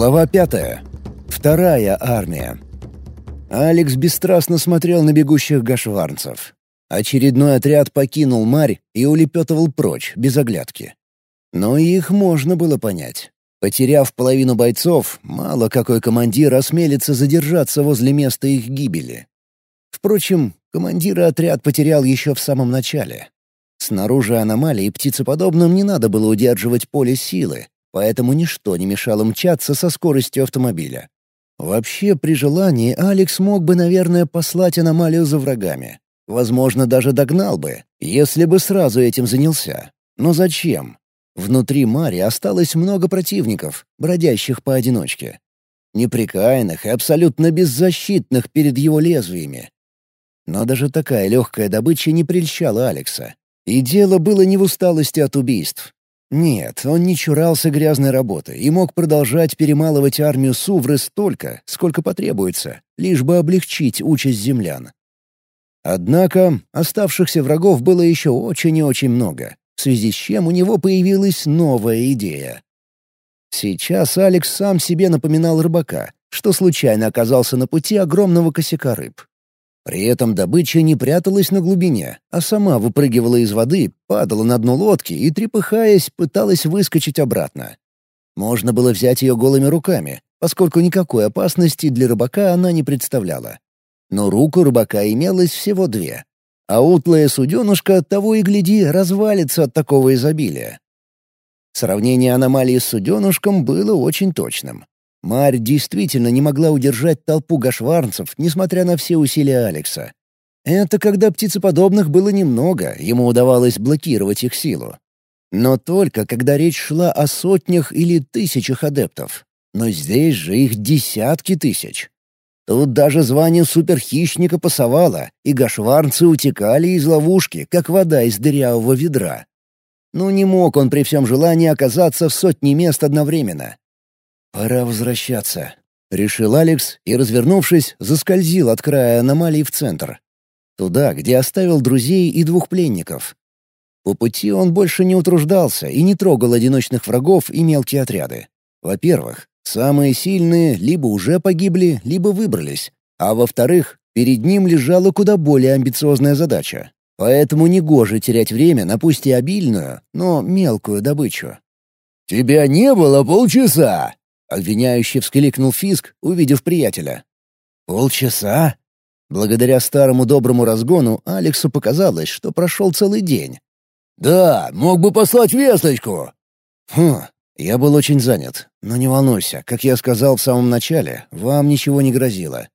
Глава пятая. Вторая армия. Алекс бесстрастно смотрел на бегущих гашварнцев. Очередной отряд покинул Марь и улепетывал прочь, без оглядки. Но их можно было понять. Потеряв половину бойцов, мало какой командир осмелится задержаться возле места их гибели. Впрочем, командира отряд потерял еще в самом начале. Снаружи аномалии птицеподобным не надо было удерживать поле силы, поэтому ничто не мешало мчаться со скоростью автомобиля. Вообще, при желании, Алекс мог бы, наверное, послать аномалию за врагами. Возможно, даже догнал бы, если бы сразу этим занялся. Но зачем? Внутри Мари осталось много противников, бродящих поодиночке. Неприкаянных и абсолютно беззащитных перед его лезвиями. Но даже такая легкая добыча не прельщала Алекса. И дело было не в усталости от убийств. Нет, он не чурался грязной работы и мог продолжать перемалывать армию Сувры столько, сколько потребуется, лишь бы облегчить участь землян. Однако оставшихся врагов было еще очень и очень много, в связи с чем у него появилась новая идея. Сейчас Алекс сам себе напоминал рыбака, что случайно оказался на пути огромного косяка рыб. При этом добыча не пряталась на глубине, а сама выпрыгивала из воды, падала на дно лодки и, трепыхаясь, пыталась выскочить обратно. Можно было взять ее голыми руками, поскольку никакой опасности для рыбака она не представляла. Но руку рыбака имелось всего две. А утлая суденушка, того и гляди, развалится от такого изобилия. Сравнение аномалии с суденушком было очень точным. Марь действительно не могла удержать толпу гашварнцев, несмотря на все усилия Алекса. Это когда птицеподобных было немного, ему удавалось блокировать их силу. Но только когда речь шла о сотнях или тысячах адептов. Но здесь же их десятки тысяч. Тут даже звание суперхищника пасовало, и гашварнцы утекали из ловушки, как вода из дырявого ведра. Ну не мог он при всем желании оказаться в сотне мест одновременно. «Пора возвращаться», — решил Алекс и, развернувшись, заскользил от края аномалии в центр. Туда, где оставил друзей и двух пленников. По пути он больше не утруждался и не трогал одиночных врагов и мелкие отряды. Во-первых, самые сильные либо уже погибли, либо выбрались. А во-вторых, перед ним лежала куда более амбициозная задача. Поэтому негоже терять время на пусть и обильную, но мелкую добычу. «Тебя не было полчаса!» Обвиняющий вскликнул Фиск, увидев приятеля. «Полчаса?» Благодаря старому доброму разгону Алексу показалось, что прошел целый день. «Да, мог бы послать весточку!» «Хм, я был очень занят, но не волнуйся, как я сказал в самом начале, вам ничего не грозило».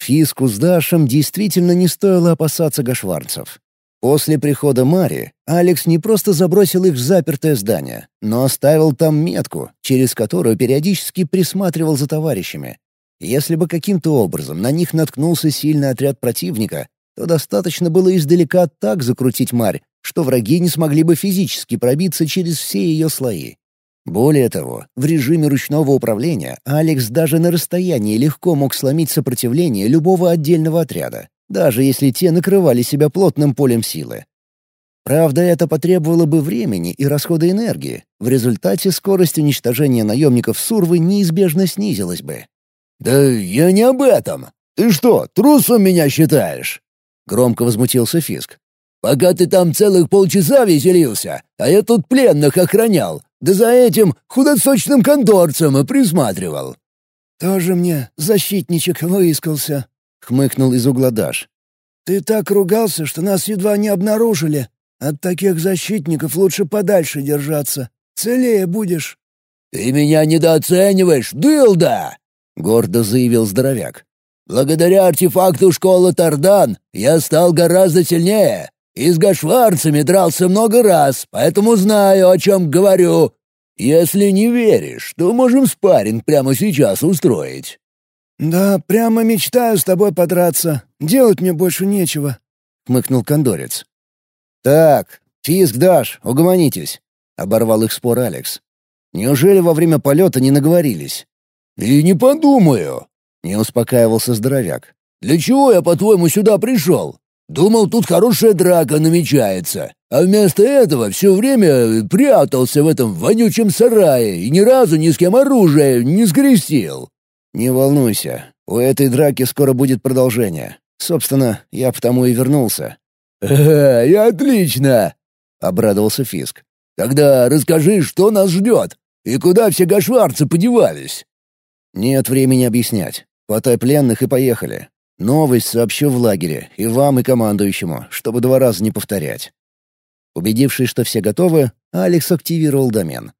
Фиску с Дашем действительно не стоило опасаться гашварцев. После прихода Мари Алекс не просто забросил их в запертое здание, но оставил там метку, через которую периодически присматривал за товарищами. Если бы каким-то образом на них наткнулся сильный отряд противника, то достаточно было издалека так закрутить Марь, что враги не смогли бы физически пробиться через все ее слои. Более того, в режиме ручного управления Алекс даже на расстоянии легко мог сломить сопротивление любого отдельного отряда, даже если те накрывали себя плотным полем силы. Правда, это потребовало бы времени и расхода энергии. В результате скорость уничтожения наемников Сурвы неизбежно снизилась бы. «Да я не об этом. Ты что, трусом меня считаешь?» Громко возмутился Фиск. «Пока ты там целых полчаса веселился, а я тут пленных охранял, да за этим худосочным конторцем и присматривал». «Тоже мне защитничек выискался», — хмыкнул из угла Даш. «Ты так ругался, что нас едва не обнаружили. От таких защитников лучше подальше держаться. Целее будешь». «Ты меня недооцениваешь, дылда!» — гордо заявил здоровяк. «Благодаря артефакту школы Тардан я стал гораздо сильнее. И с гашварцами дрался много раз, поэтому знаю, о чем говорю. Если не веришь, то можем спарринг прямо сейчас устроить». «Да, прямо мечтаю с тобой подраться. Делать мне больше нечего», — хмыкнул кондорец. «Так, фиск дашь, угомонитесь», — оборвал их спор Алекс. «Неужели во время полета не наговорились?» «И не подумаю», — не успокаивался здоровяк. «Для чего я, по-твоему, сюда пришел? Думал, тут хорошая драка намечается, а вместо этого все время прятался в этом вонючем сарае и ни разу ни с кем оружие не скрестил». «Не волнуйся, у этой драки скоро будет продолжение. Собственно, я потому и вернулся». «Ага, и отлично!» — обрадовался Фиск. «Тогда расскажи, что нас ждет, и куда все гашварцы подевались?» «Нет времени объяснять. Потай пленных и поехали. Новость сообщу в лагере, и вам, и командующему, чтобы два раза не повторять». Убедившись, что все готовы, Алекс активировал домен.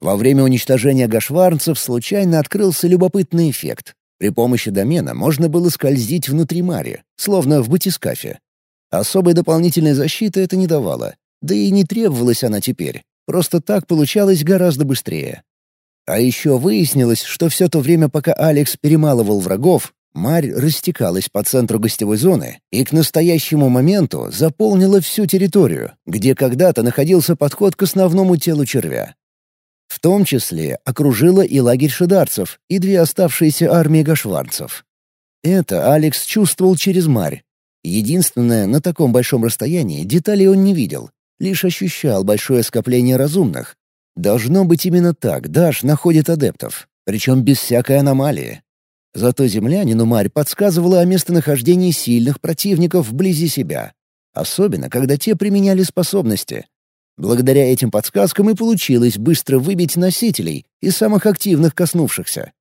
Во время уничтожения гашварцев случайно открылся любопытный эффект. При помощи домена можно было скользить внутри Мари, словно в батискафе. Особой дополнительной защиты это не давало. Да и не требовалась она теперь. Просто так получалось гораздо быстрее. А еще выяснилось, что все то время, пока Алекс перемалывал врагов, Марь растекалась по центру гостевой зоны и к настоящему моменту заполнила всю территорию, где когда-то находился подход к основному телу червя. В том числе окружила и лагерь шидарцев, и две оставшиеся армии гашварцев. Это Алекс чувствовал через Марь. Единственное, на таком большом расстоянии деталей он не видел, лишь ощущал большое скопление разумных, Должно быть именно так Даш находит адептов, причем без всякой аномалии. Зато землянину Марь подсказывала о местонахождении сильных противников вблизи себя, особенно когда те применяли способности. Благодаря этим подсказкам и получилось быстро выбить носителей и самых активных коснувшихся.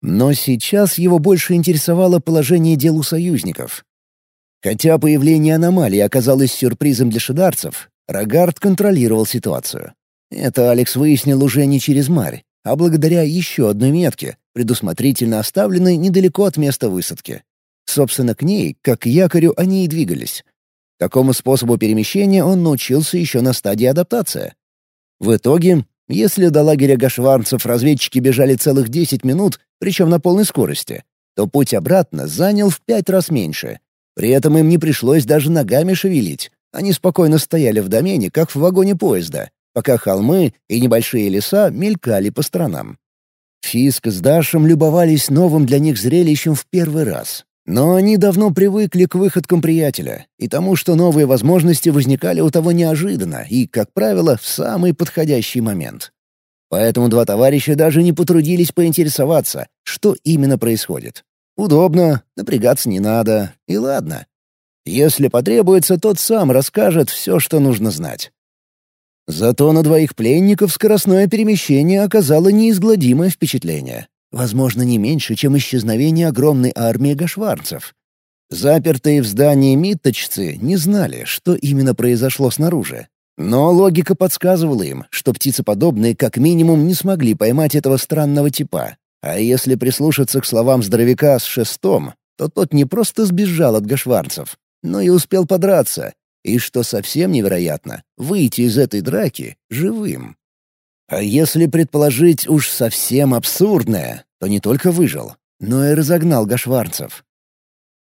Но сейчас его больше интересовало положение дел у союзников. Хотя появление аномалии оказалось сюрпризом для шидарцев, Рогард контролировал ситуацию. Это Алекс выяснил уже не через Марь, а благодаря еще одной метке, предусмотрительно оставленной недалеко от места высадки. Собственно, к ней, как к якорю, они и двигались. Такому способу перемещения он научился еще на стадии адаптации. В итоге, если до лагеря гашварцев разведчики бежали целых 10 минут, причем на полной скорости, то путь обратно занял в пять раз меньше. При этом им не пришлось даже ногами шевелить. Они спокойно стояли в домене, как в вагоне поезда, пока холмы и небольшие леса мелькали по сторонам. Фиск с Дашем любовались новым для них зрелищем в первый раз. Но они давно привыкли к выходкам приятеля и тому, что новые возможности возникали у того неожиданно и, как правило, в самый подходящий момент. Поэтому два товарища даже не потрудились поинтересоваться, что именно происходит. Удобно, напрягаться не надо, и ладно. Если потребуется, тот сам расскажет все, что нужно знать. Зато на двоих пленников скоростное перемещение оказало неизгладимое впечатление. Возможно, не меньше, чем исчезновение огромной армии гашварцев. Запертые в здании митточцы не знали, что именно произошло снаружи. Но логика подсказывала им, что птицеподобные как минимум не смогли поймать этого странного типа. А если прислушаться к словам здоровяка с шестом, то тот не просто сбежал от гашварцев, но и успел подраться, и, что совсем невероятно, выйти из этой драки живым. А если предположить уж совсем абсурдное, то не только выжил, но и разогнал гашварцев.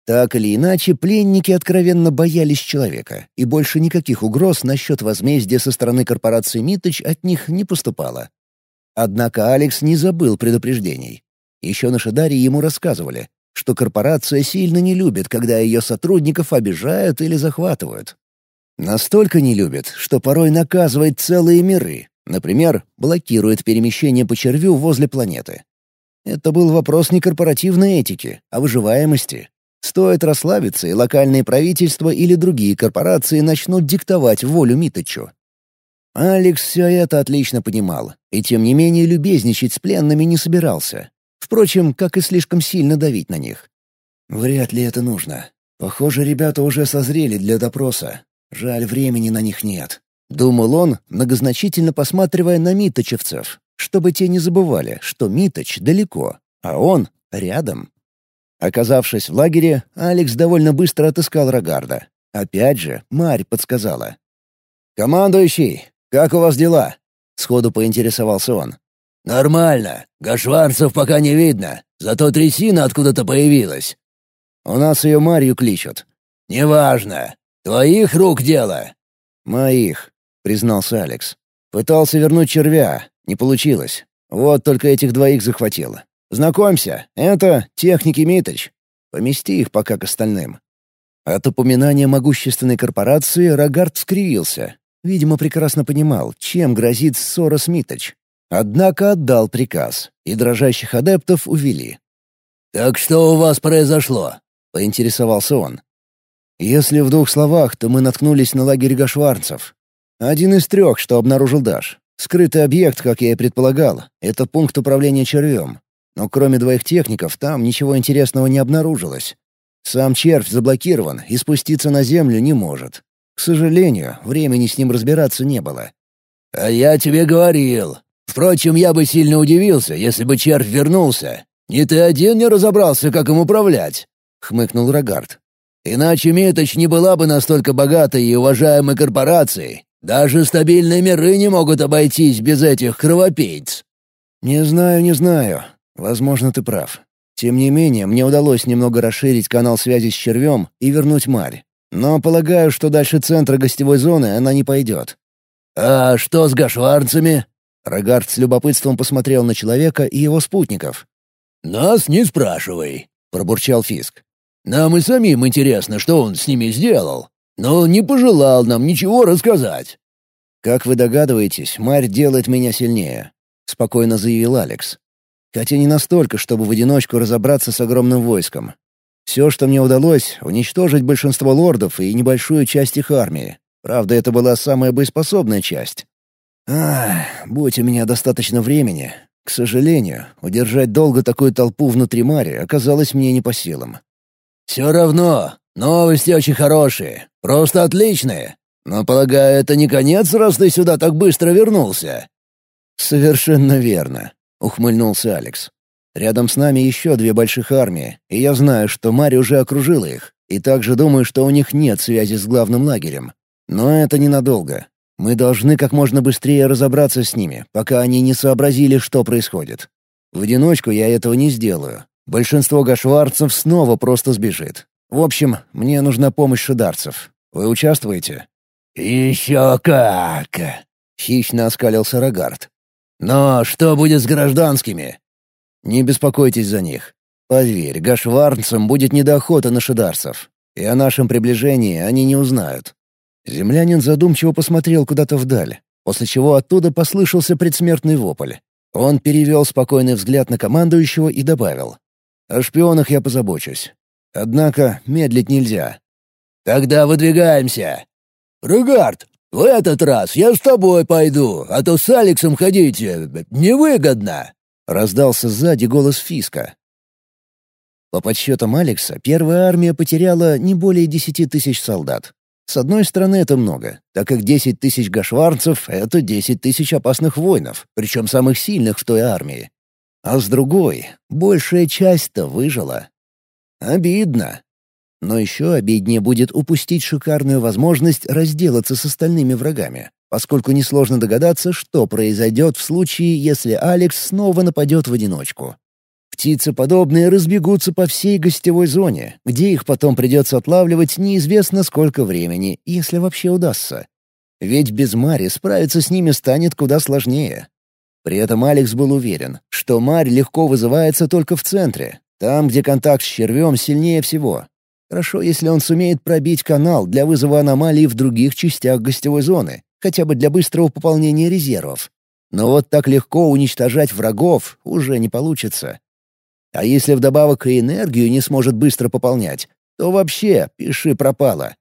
Так или иначе, пленники откровенно боялись человека, и больше никаких угроз насчет возмездия со стороны корпорации «Миточ» от них не поступало. Однако Алекс не забыл предупреждений. Еще на Шадаре ему рассказывали, что корпорация сильно не любит, когда ее сотрудников обижают или захватывают. Настолько не любит, что порой наказывает целые миры. Например, блокирует перемещение по червю возле планеты. Это был вопрос не корпоративной этики, а выживаемости. Стоит расслабиться, и локальные правительства или другие корпорации начнут диктовать волю Миточу. Алекс все это отлично понимал, и тем не менее любезничать с пленными не собирался. Впрочем, как и слишком сильно давить на них. Вряд ли это нужно. Похоже, ребята уже созрели для допроса, Жаль, времени на них нет. Думал он, многозначительно посматривая на миточевцев, чтобы те не забывали, что Миточ далеко, а он рядом. Оказавшись в лагере, Алекс довольно быстро отыскал Рогарда. Опять же, Марь подсказала. «Командующий, как у вас дела?» — сходу поинтересовался он. «Нормально. Гашварцев пока не видно, зато трясина откуда-то появилась». «У нас ее Марью кличут». «Неважно. «Твоих рук дело?» «Моих», — признался Алекс. «Пытался вернуть червя. Не получилось. Вот только этих двоих захватил. Знакомься, это техники Миточ. Помести их пока к остальным». От упоминания могущественной корпорации Рогард скривился. Видимо, прекрасно понимал, чем грозит ссора с Миточ. Однако отдал приказ, и дрожащих адептов увели. «Так что у вас произошло?» — поинтересовался он. Если в двух словах, то мы наткнулись на лагерь гашварцев. Один из трех, что обнаружил Даш. Скрытый объект, как я и предполагал, это пункт управления червем. Но кроме двоих техников, там ничего интересного не обнаружилось. Сам червь заблокирован и спуститься на землю не может. К сожалению, времени с ним разбираться не было. «А я тебе говорил. Впрочем, я бы сильно удивился, если бы червь вернулся. Не ты один не разобрался, как им управлять», — хмыкнул Рогард. «Иначе Миточ не была бы настолько богатой и уважаемой корпорацией. Даже стабильные миры не могут обойтись без этих кровопийц». «Не знаю, не знаю. Возможно, ты прав. Тем не менее, мне удалось немного расширить канал связи с червем и вернуть Марь. Но полагаю, что дальше центра гостевой зоны она не пойдет. «А что с гашварцами?» Рогард с любопытством посмотрел на человека и его спутников. «Нас не спрашивай», — пробурчал Фиск. «Нам и самим интересно, что он с ними сделал, но не пожелал нам ничего рассказать». «Как вы догадываетесь, Марь делает меня сильнее», — спокойно заявил Алекс. «Хотя не настолько, чтобы в одиночку разобраться с огромным войском. Все, что мне удалось, уничтожить большинство лордов и небольшую часть их армии. Правда, это была самая боеспособная часть. Ах, будь у меня достаточно времени. К сожалению, удержать долго такую толпу внутри Мари оказалось мне не по силам. «Все равно, новости очень хорошие, просто отличные. Но, полагаю, это не конец, раз ты сюда так быстро вернулся». «Совершенно верно», — ухмыльнулся Алекс. Рядом с нами еще две больших армии, и я знаю, что Мари уже окружила их, и также думаю, что у них нет связи с главным лагерем. Но это ненадолго. Мы должны как можно быстрее разобраться с ними, пока они не сообразили, что происходит. В одиночку я этого не сделаю. Большинство гашварцев снова просто сбежит. В общем, мне нужна помощь шидарцев. Вы участвуете?» «Еще как!» — хищно оскалился Рогард. «Но что будет с гражданскими? Не беспокойтесь за них. Поверь, гашварнцам будет не до охоты на шидарцев. И о нашем приближении они не узнают». Землянин задумчиво посмотрел куда-то вдаль, после чего оттуда послышался предсмертный вопль. Он перевел спокойный взгляд на командующего и добавил. «О шпионах я позабочусь. Однако медлить нельзя». «Тогда выдвигаемся!» «Ругард, в этот раз я с тобой пойду, а то с Алексом ходить э, невыгодно!» Раздался сзади голос Фиска. По подсчетам Алекса, первая армия потеряла не более десяти тысяч солдат. С одной стороны, это много, так как десять тысяч гашварцев — это десять тысяч опасных воинов, причем самых сильных в той армии. А с другой, большая часть-то выжила. Обидно. Но еще обиднее будет упустить шикарную возможность разделаться с остальными врагами поскольку несложно догадаться, что произойдет в случае, если Алекс снова нападет в одиночку. Птицы подобные разбегутся по всей гостевой зоне, где их потом придется отлавливать неизвестно сколько времени, если вообще удастся. Ведь без Мари справиться с ними станет куда сложнее. При этом Алекс был уверен, что Марь легко вызывается только в центре, там, где контакт с червем сильнее всего. Хорошо, если он сумеет пробить канал для вызова аномалий в других частях гостевой зоны, хотя бы для быстрого пополнения резервов. Но вот так легко уничтожать врагов уже не получится. А если вдобавок и энергию не сможет быстро пополнять, то вообще пиши пропало.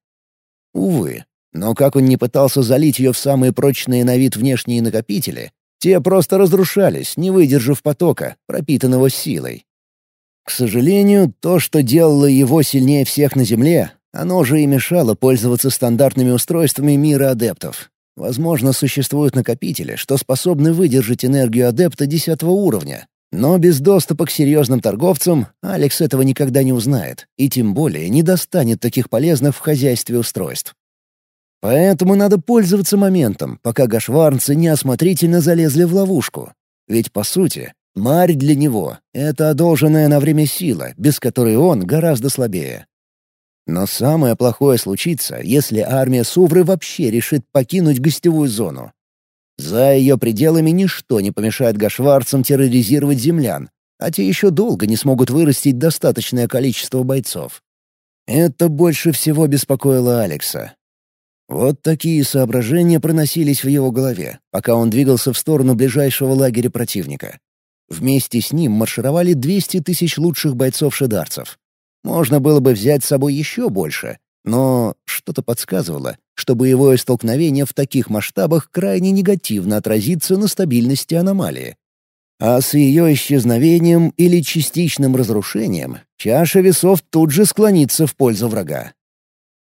Увы, но как он не пытался залить ее в самые прочные на вид внешние накопители, те просто разрушались, не выдержав потока, пропитанного силой. К сожалению, то, что делало его сильнее всех на Земле, оно же и мешало пользоваться стандартными устройствами мира адептов. Возможно, существуют накопители, что способны выдержать энергию адепта десятого уровня. Но без доступа к серьезным торговцам Алекс этого никогда не узнает, и тем более не достанет таких полезных в хозяйстве устройств. Поэтому надо пользоваться моментом, пока гашварнцы неосмотрительно залезли в ловушку. Ведь, по сути, Марь для него — это одолженная на время сила, без которой он гораздо слабее. Но самое плохое случится, если армия Сувры вообще решит покинуть гостевую зону. За ее пределами ничто не помешает гашварцам терроризировать землян, а те еще долго не смогут вырастить достаточное количество бойцов. Это больше всего беспокоило Алекса. Вот такие соображения проносились в его голове, пока он двигался в сторону ближайшего лагеря противника. Вместе с ним маршировали 200 тысяч лучших бойцов-шедарцев. Можно было бы взять с собой еще больше, но что-то подсказывало, что боевое столкновение в таких масштабах крайне негативно отразится на стабильности аномалии. А с ее исчезновением или частичным разрушением чаша весов тут же склонится в пользу врага.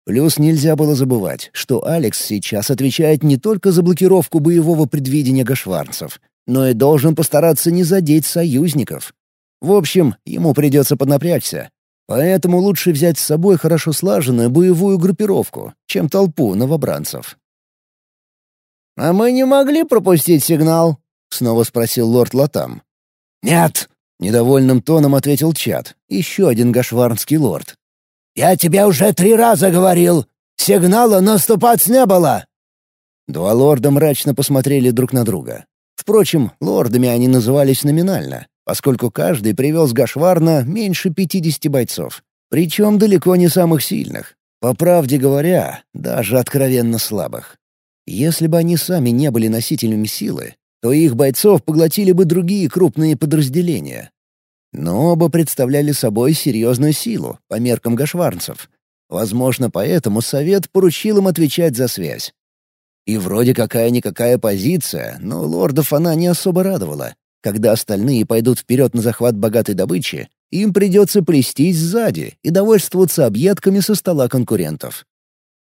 Плюс нельзя было забывать, что Алекс сейчас отвечает не только за блокировку боевого предвидения гашварцев, но и должен постараться не задеть союзников. В общем, ему придется поднапрячься. Поэтому лучше взять с собой хорошо слаженную боевую группировку, чем толпу новобранцев. «А мы не могли пропустить сигнал?» — снова спросил лорд Латам. «Нет!» — недовольным тоном ответил Чат, еще один гашварнский лорд. «Я тебе уже три раза говорил. Сигнала наступать не было!» Два лорда мрачно посмотрели друг на друга. Впрочем, лордами они назывались номинально, поскольку каждый привел с Гашварна меньше 50 бойцов. Причем далеко не самых сильных. По правде говоря, даже откровенно слабых. Если бы они сами не были носителями силы, то их бойцов поглотили бы другие крупные подразделения, но оба представляли собой серьезную силу по меркам гашварнцев. Возможно, поэтому Совет поручил им отвечать за связь. И вроде какая-никакая позиция, но лордов она не особо радовала. Когда остальные пойдут вперед на захват богатой добычи, им придется плестись сзади и довольствоваться объедками со стола конкурентов.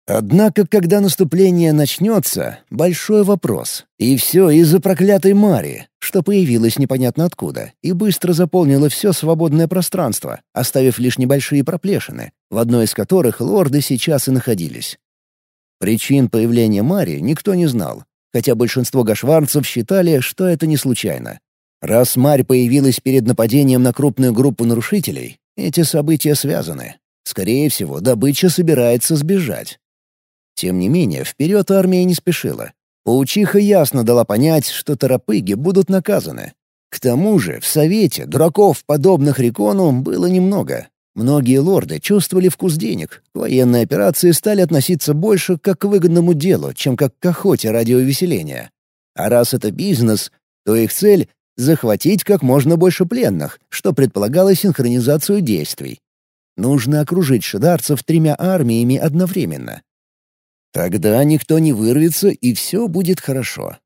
Однако, когда наступление начнется, большой вопрос. И все из-за проклятой Мари, что появилась непонятно откуда, и быстро заполнила все свободное пространство, оставив лишь небольшие проплешины, в одной из которых лорды сейчас и находились. Причин появления Мари никто не знал, хотя большинство гашварцев считали, что это не случайно. Раз Марь появилась перед нападением на крупную группу нарушителей, эти события связаны. Скорее всего, добыча собирается сбежать. Тем не менее, вперед армия не спешила. Паучиха ясно дала понять, что торопыги будут наказаны. К тому же в Совете дураков, подобных Рекону, было немного. Многие лорды чувствовали вкус денег. К военной операции стали относиться больше как к выгодному делу, чем как к охоте ради увеселения. А раз это бизнес, то их цель — захватить как можно больше пленных, что предполагало синхронизацию действий. Нужно окружить шидарцев тремя армиями одновременно. Тогда никто не вырвется, и все будет хорошо.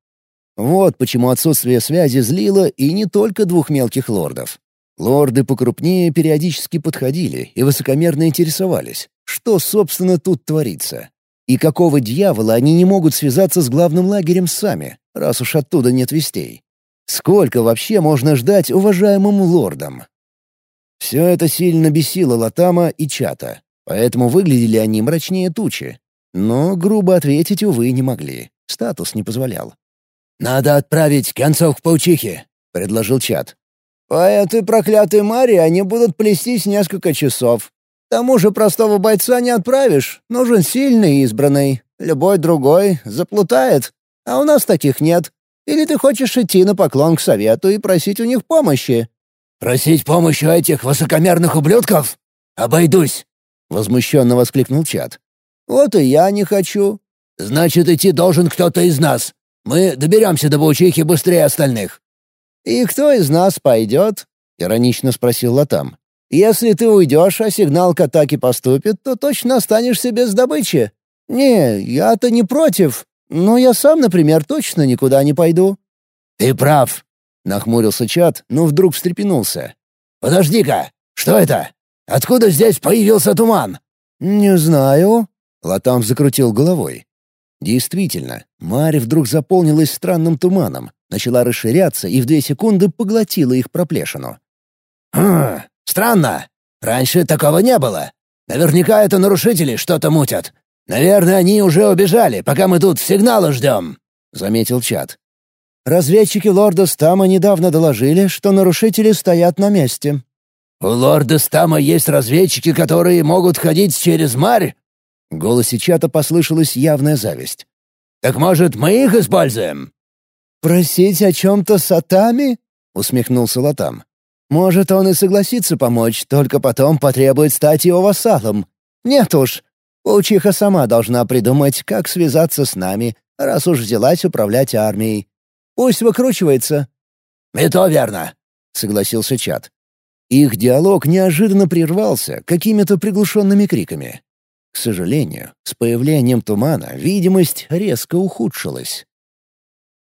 Вот почему отсутствие связи злило и не только двух мелких лордов. Лорды покрупнее периодически подходили и высокомерно интересовались, что, собственно, тут творится. И какого дьявола они не могут связаться с главным лагерем сами, раз уж оттуда нет вестей? Сколько вообще можно ждать уважаемым лордам? Все это сильно бесило Латама и Чата, поэтому выглядели они мрачнее тучи, но грубо ответить, увы, не могли. Статус не позволял. «Надо отправить концов к паучихе», — предложил чат. «По этой проклятой Маре они будут плестись несколько часов. К тому же простого бойца не отправишь. Нужен сильный избранный. Любой другой заплутает. А у нас таких нет. Или ты хочешь идти на поклон к совету и просить у них помощи?» «Просить помощи у этих высокомерных ублюдков? Обойдусь!» — возмущенно воскликнул чат. Вот и я не хочу». «Значит, идти должен кто-то из нас. Мы доберемся до Баучихи быстрее остальных». «И кто из нас пойдет?» — иронично спросил Латам. «Если ты уйдешь, а сигнал к атаке поступит, то точно останешься без добычи. Не, я-то не против, но я сам, например, точно никуда не пойду». «Ты прав», — нахмурился чат, но вдруг встрепенулся. «Подожди-ка, что это? Откуда здесь появился туман?» «Не знаю», Латам закрутил головой. Действительно, Марь вдруг заполнилась странным туманом, начала расширяться и в две секунды поглотила их проплешину. «Хм, странно. Раньше такого не было. Наверняка это нарушители что-то мутят. Наверное, они уже убежали, пока мы тут сигнала ждем», — заметил чат. «Разведчики лорда Стама недавно доложили, что нарушители стоят на месте». «У лорда Стама есть разведчики, которые могут ходить через Марь?» В голосе чата послышалась явная зависть. «Так, может, мы их используем?» «Просить о чем-то Сатами?» — усмехнулся Латам. «Может, он и согласится помочь, только потом потребует стать его вассалом. Нет уж. Паучиха сама должна придумать, как связаться с нами, раз уж взялась управлять армией. Пусть выкручивается». «И то верно», — согласился Чат. Их диалог неожиданно прервался какими-то приглушенными криками. К сожалению, с появлением тумана видимость резко ухудшилась.